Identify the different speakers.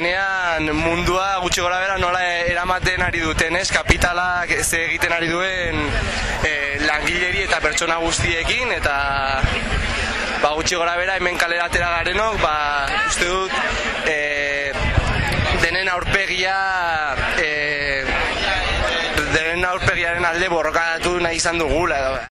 Speaker 1: azkenean mundua gutxi gora bera nola eramaten ari duten, ez? Kapitalak ez egiten ari duen eh, e, langileri eta pertsona guztiekin, eta ba, gutxi gora bera hemen kalera atera garenok, ba, uste dut e, denen aurpegia e, denen aurpegiaren alde borrokatu nahi izan dugula edo.